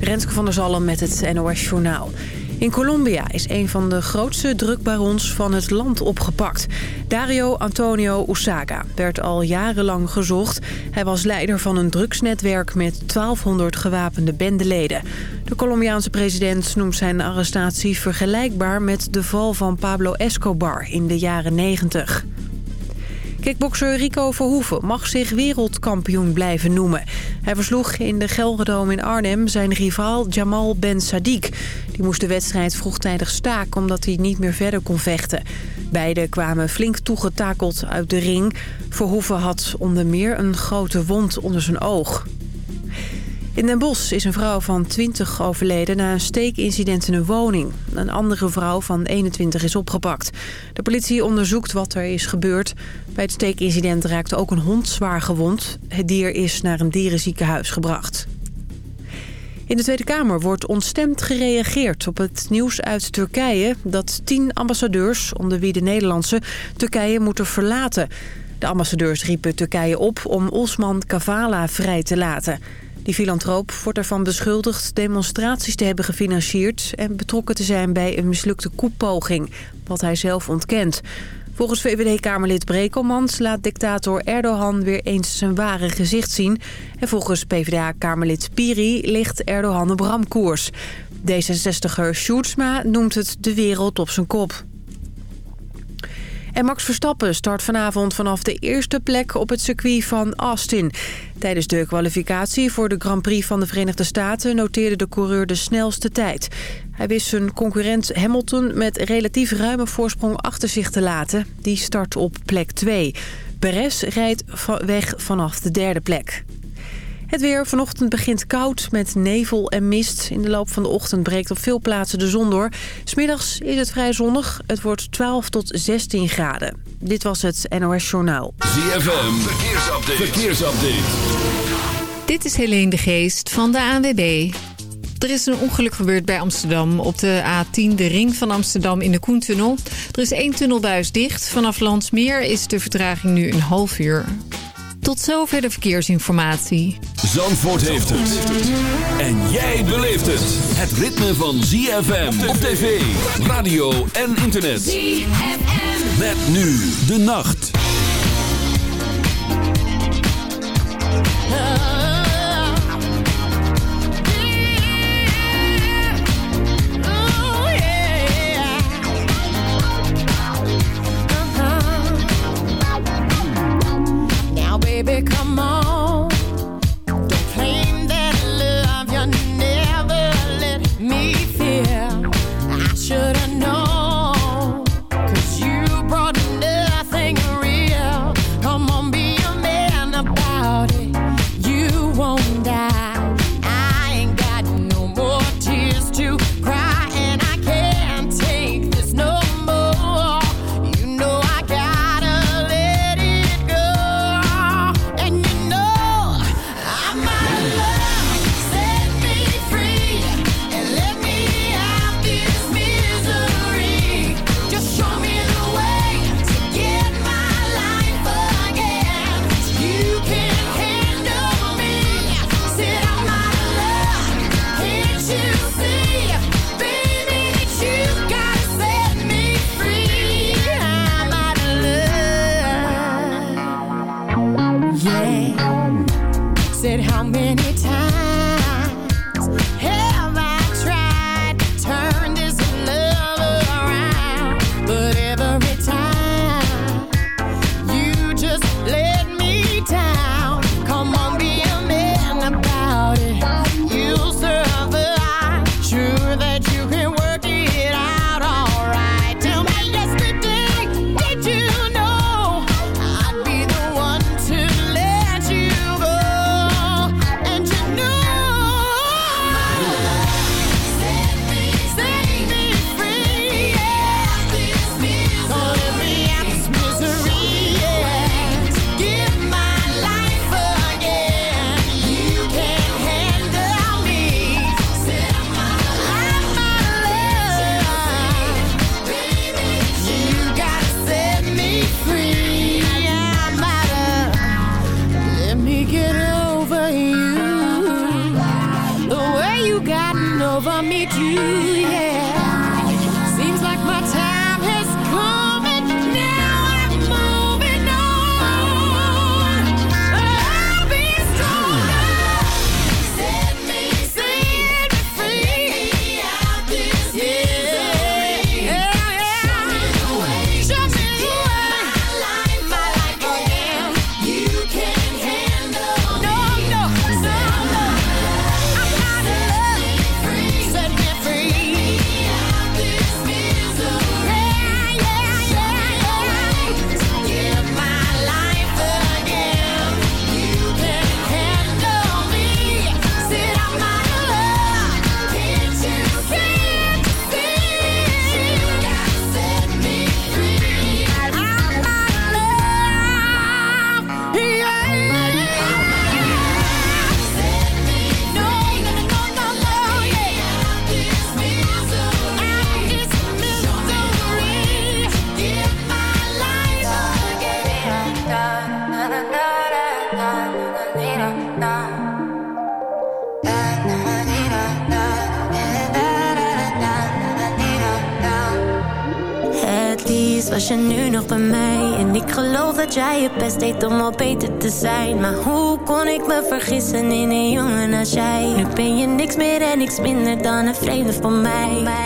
Renske van der Zalm met het NOS Journaal. In Colombia is een van de grootste drugbarons van het land opgepakt. Dario Antonio Usaga werd al jarenlang gezocht. Hij was leider van een drugsnetwerk met 1200 gewapende bendeleden. De Colombiaanse president noemt zijn arrestatie vergelijkbaar met de val van Pablo Escobar in de jaren 90. Kickbokser Rico Verhoeven mag zich wereldkampioen blijven noemen. Hij versloeg in de Gelredome in Arnhem zijn rivaal Jamal Ben Sadiq. Die moest de wedstrijd vroegtijdig staken omdat hij niet meer verder kon vechten. Beiden kwamen flink toegetakeld uit de ring. Verhoeven had onder meer een grote wond onder zijn oog. In Den Bosch is een vrouw van 20 overleden na een steekincident in een woning. Een andere vrouw van 21 is opgepakt. De politie onderzoekt wat er is gebeurd. Bij het steekincident raakte ook een hond zwaar gewond. Het dier is naar een dierenziekenhuis gebracht. In de Tweede Kamer wordt ontstemd gereageerd op het nieuws uit Turkije... dat tien ambassadeurs, onder wie de Nederlandse, Turkije moeten verlaten. De ambassadeurs riepen Turkije op om Osman Kavala vrij te laten... Die filantroop wordt ervan beschuldigd demonstraties te hebben gefinancierd... en betrokken te zijn bij een mislukte koepoging, wat hij zelf ontkent. Volgens VVD-Kamerlid Brekelmans laat dictator Erdogan weer eens zijn ware gezicht zien. En volgens PvdA-Kamerlid Piri ligt Erdogan op ramkoers. D66er Sjoerdsma noemt het de wereld op zijn kop. En Max Verstappen start vanavond vanaf de eerste plek op het circuit van Austin. Tijdens de kwalificatie voor de Grand Prix van de Verenigde Staten noteerde de coureur de snelste tijd. Hij wist zijn concurrent Hamilton met relatief ruime voorsprong achter zich te laten. Die start op plek 2. Perez rijdt weg vanaf de derde plek. Het weer vanochtend begint koud met nevel en mist. In de loop van de ochtend breekt op veel plaatsen de zon door. Smiddags is het vrij zonnig. Het wordt 12 tot 16 graden. Dit was het NOS Journaal. ZFM, verkeersupdate. verkeersupdate. Dit is Helene de Geest van de ANWB. Er is een ongeluk gebeurd bij Amsterdam op de A10, de ring van Amsterdam in de Koentunnel. Er is één tunnelbuis dicht. Vanaf Landsmeer is de vertraging nu een half uur. Tot zover de verkeersinformatie. Zandvoort heeft het. En jij beleeft het. Het ritme van ZFM op tv, radio en internet. ZFM. Met nu de nacht. Baby, come on. Best deed om al beter te zijn. Maar hoe kon ik me vergissen in een jongen als jij? Nu ben je niks meer en niks minder dan een vreemde van mij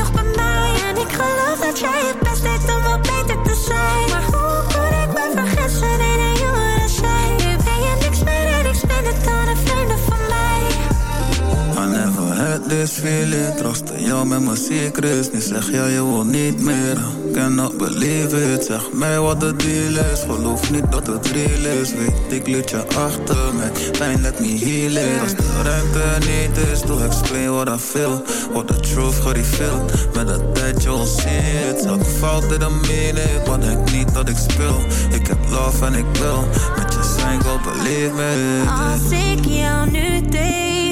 nog feeling Trostte jou met mijn secrets. Nu zeg jij je wil niet meer. Cannot believe it. Zeg mij wat de deal is. Geloof niet dat het real is. Weet ik liet je achter Met pijn let me heal it. Als de ruimte niet is Doe explain what I feel. What the truth gereveeld Met de tijd see it. Elke fout in een minute Maar denk niet dat ik speel. Ik heb love en ik wil Met je zijn go believe me. Als ik jou nu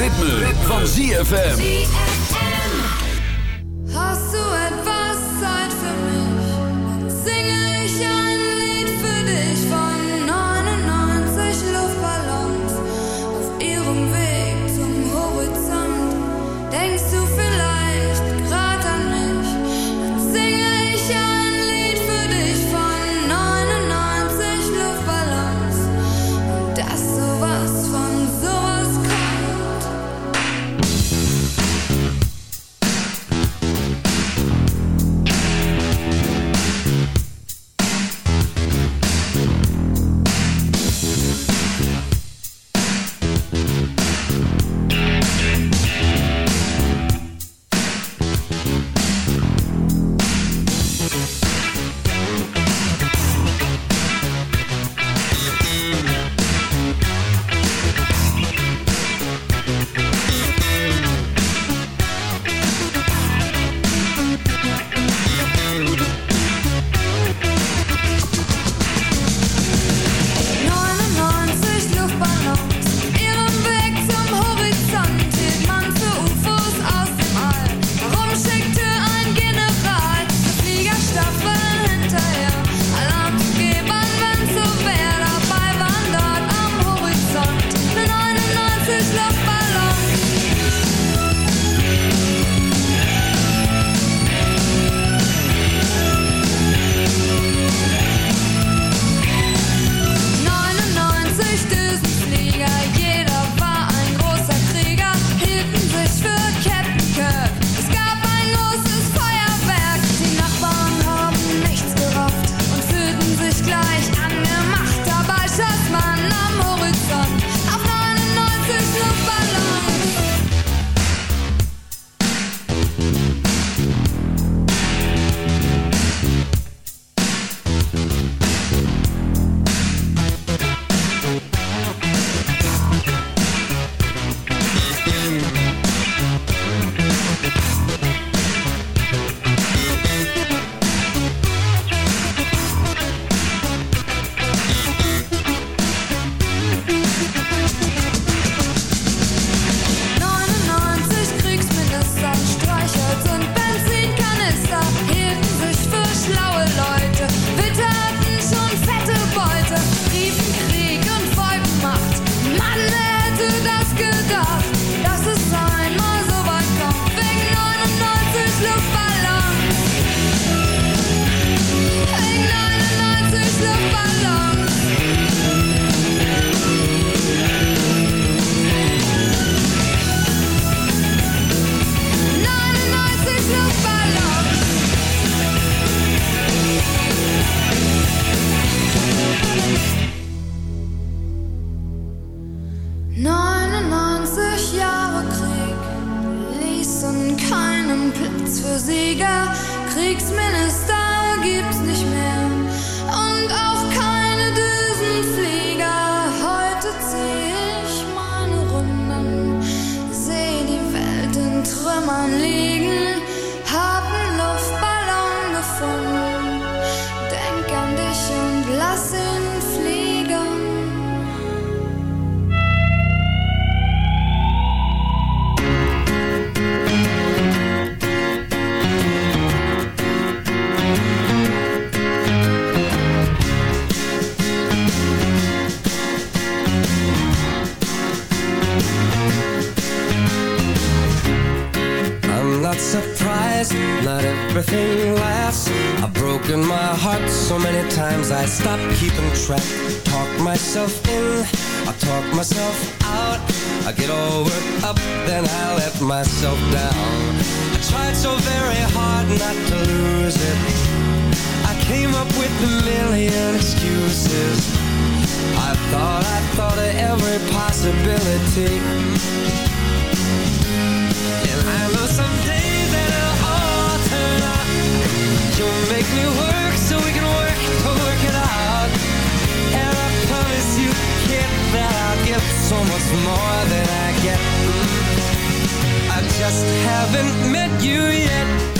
Ritme, van ZFM. To lose it. I came up with a million excuses. I thought I thought of every possibility. And I know someday that it'll all turn out. You'll make me work so we can work to work it out. And I promise you, kid, that I'll give so much more than I get. I just haven't met you yet.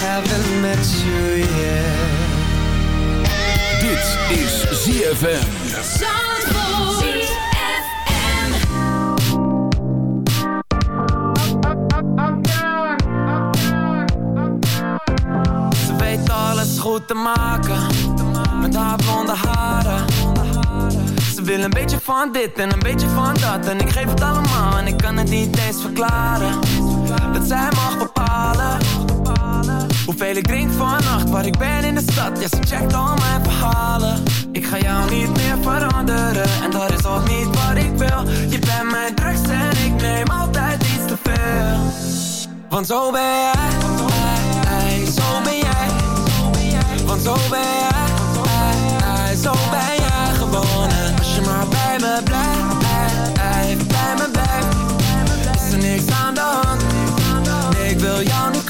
haven't met you yet Dit is ZFM. Ze weet alles goed te maken Met haar blonde haren. Ze wil een beetje van dit en een beetje van dat En ik geef het allemaal en ik kan het niet eens verklaren veel, ik drink vannacht Waar ik ben in de stad, ja ze checkt al mijn verhalen. Ik ga jou niet meer veranderen. En dat is ook niet wat ik wil. Je bent mijn drugs en ik neem altijd iets te veel. Want zo ben jij, Zo ben jij. Want zo ben jij, Zo ben jij gewonnen. als je maar bij me blijft Bij me blijft Is er niks aan de hand. Ik wil jou niet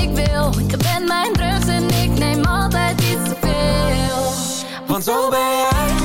ik Want zo ben jij,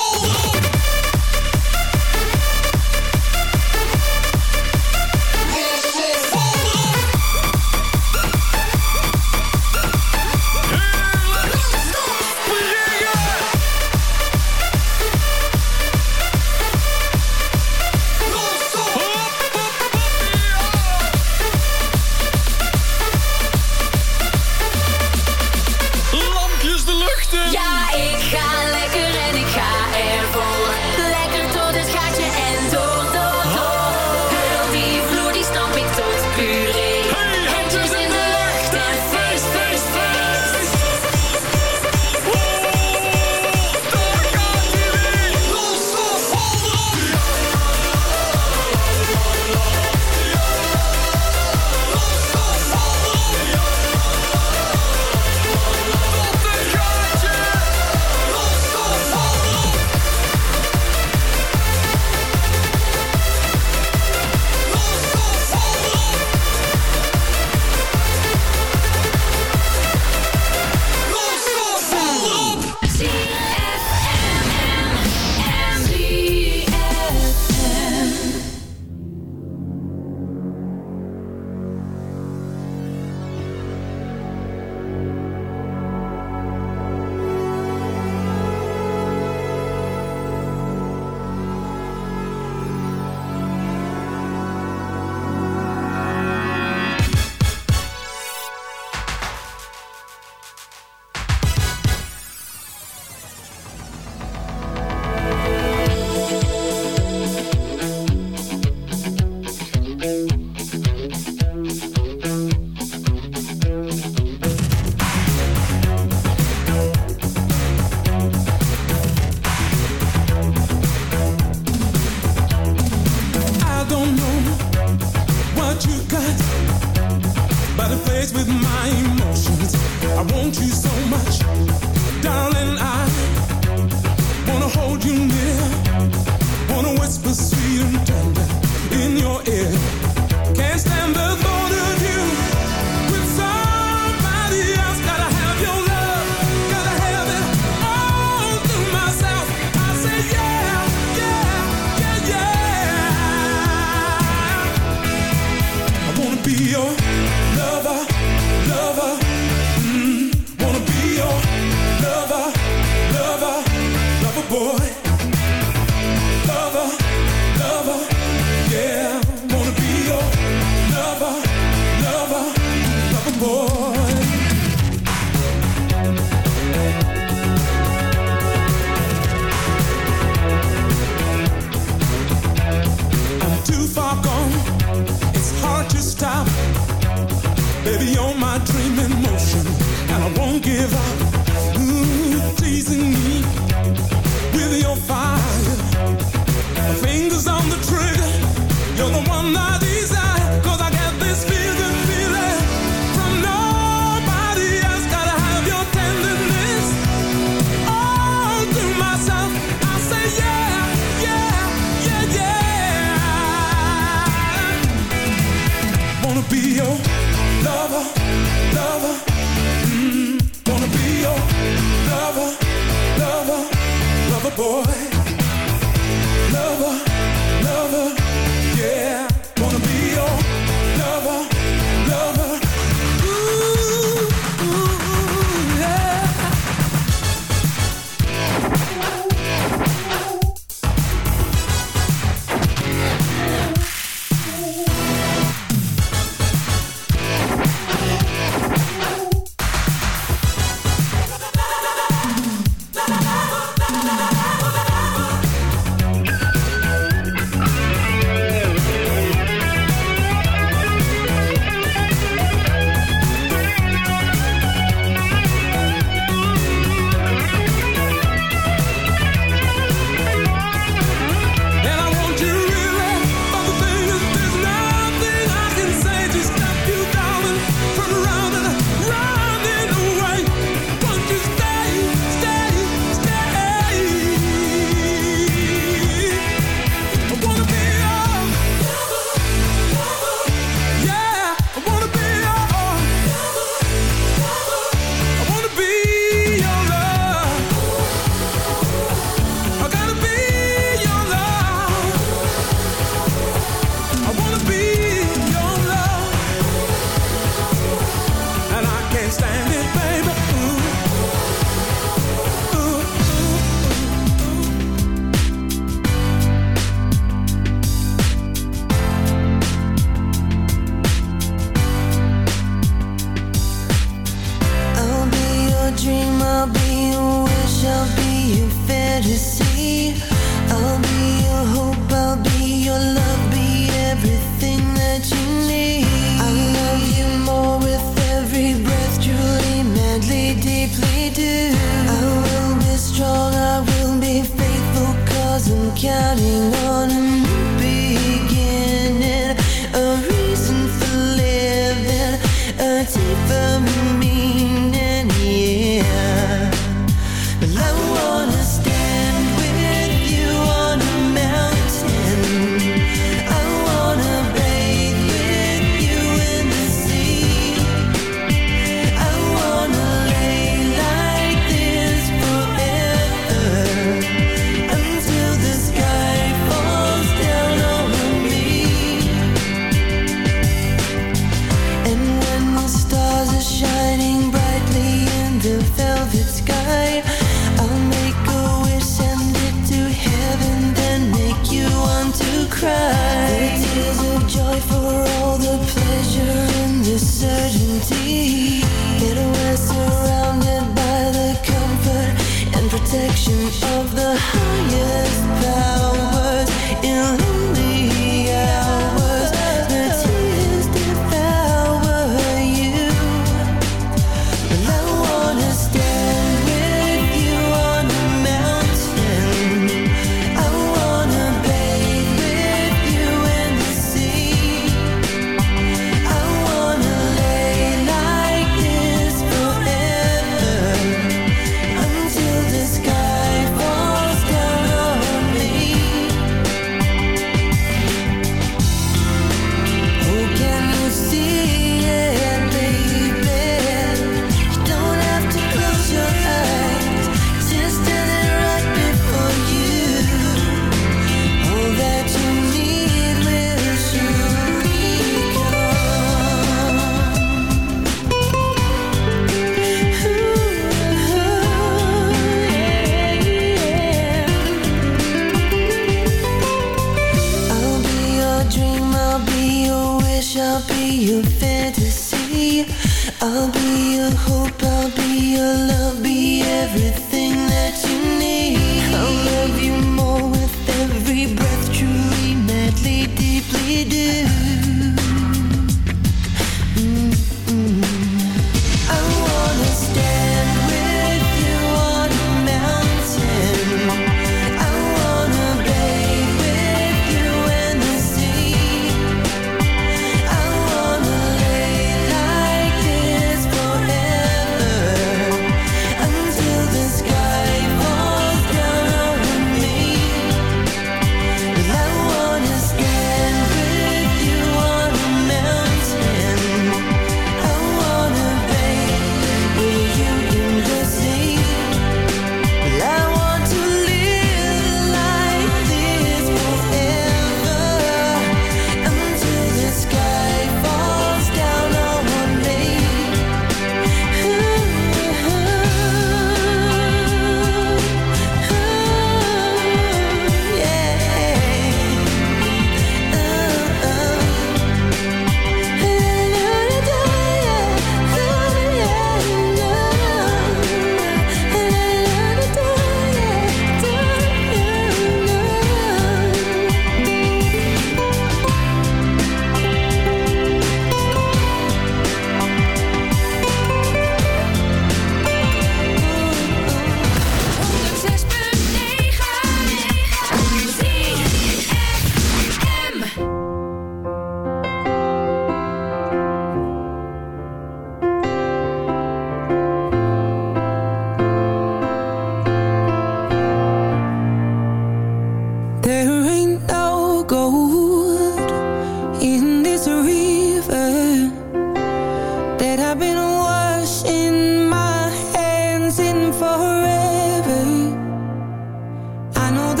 mano de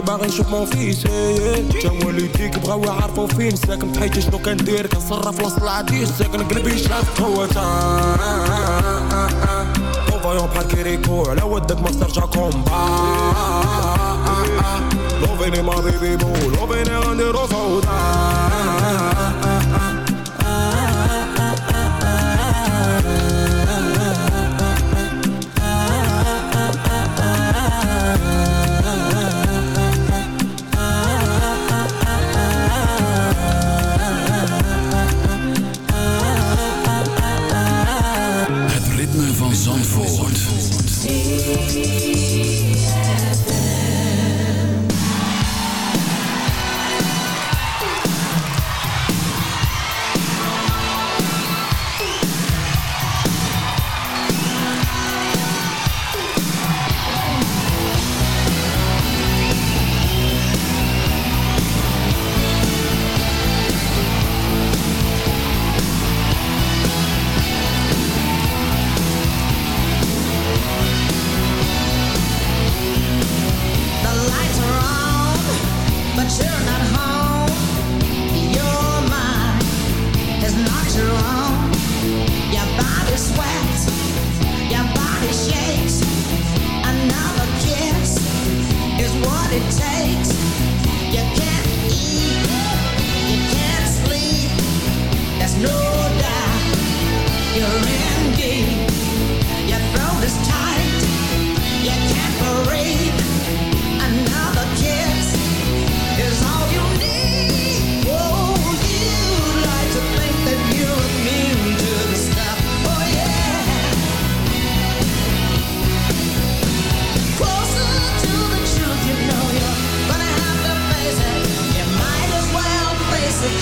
باغي نشوف مون فيس. إيه، إيه. جا والديك بغاو يعرفوا فين. ساكن في حياتي شنو كندير؟ كنصرف وسط العادي ساكن قلبي شاف قوتها فايون بحال كيريكو. على ودك ما ترجع كومبا. لوفيني ما بيبي بو لوفيني غنديرو فوضى.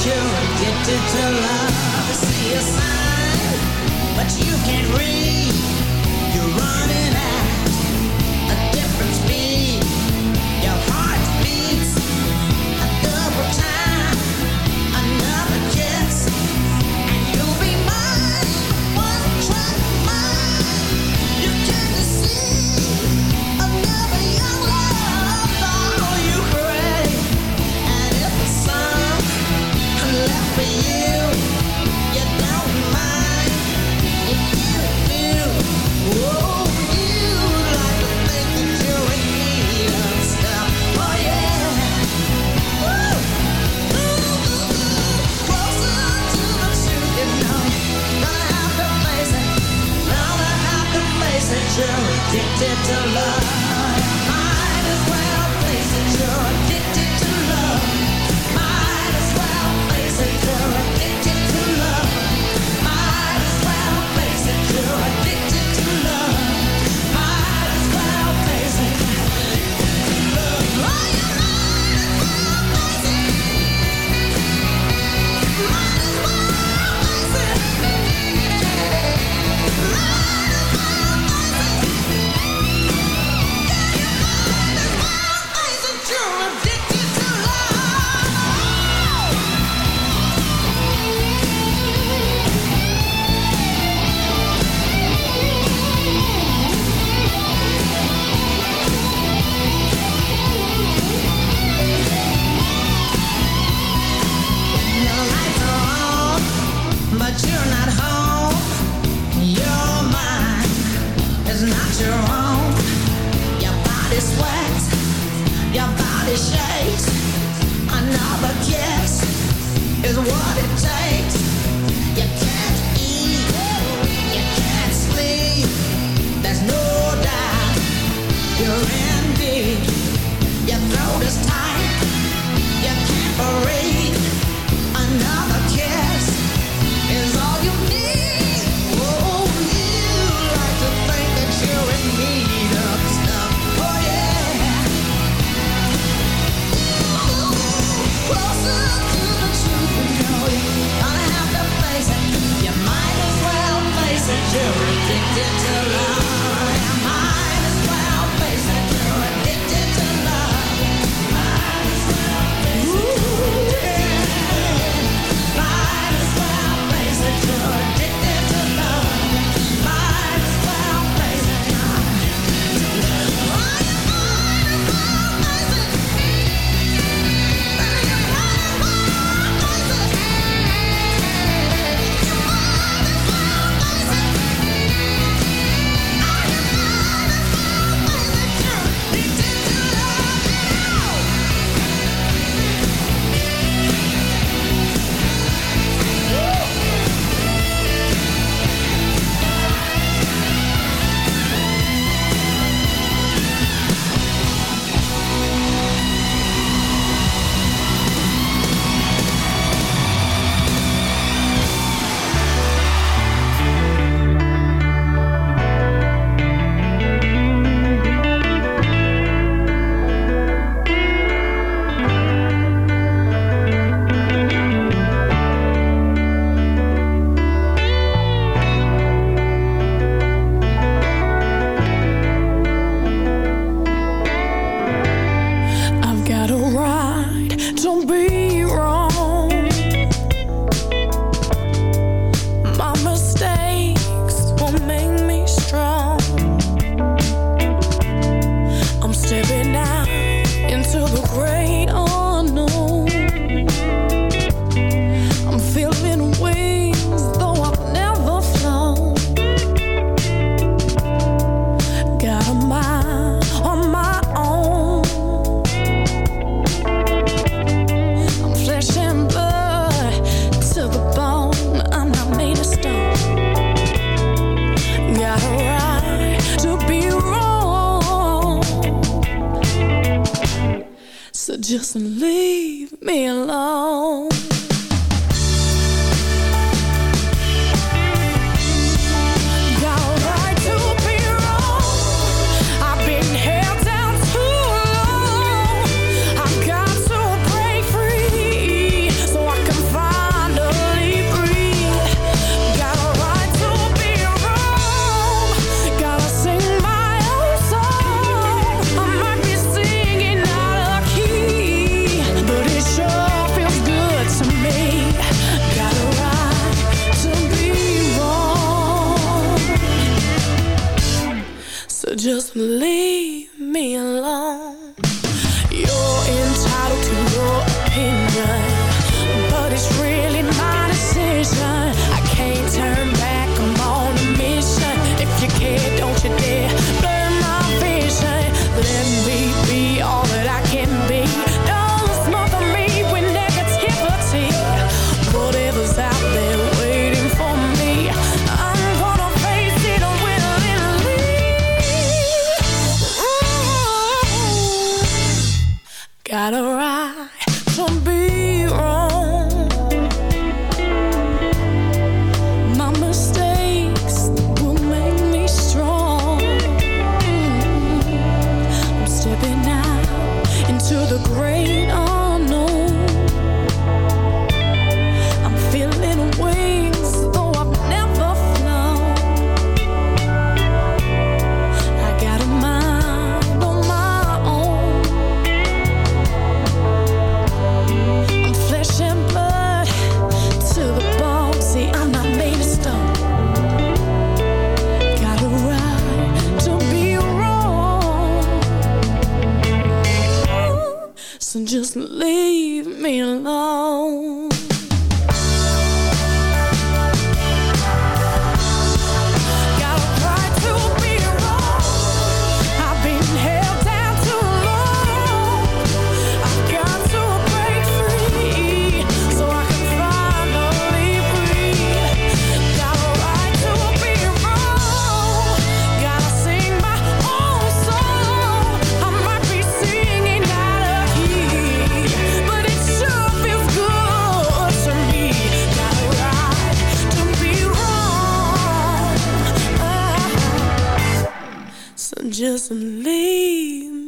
you're addicted to love. I see a sign, but you can't read. You're running out. Shakes. Another kiss is what it So just leave.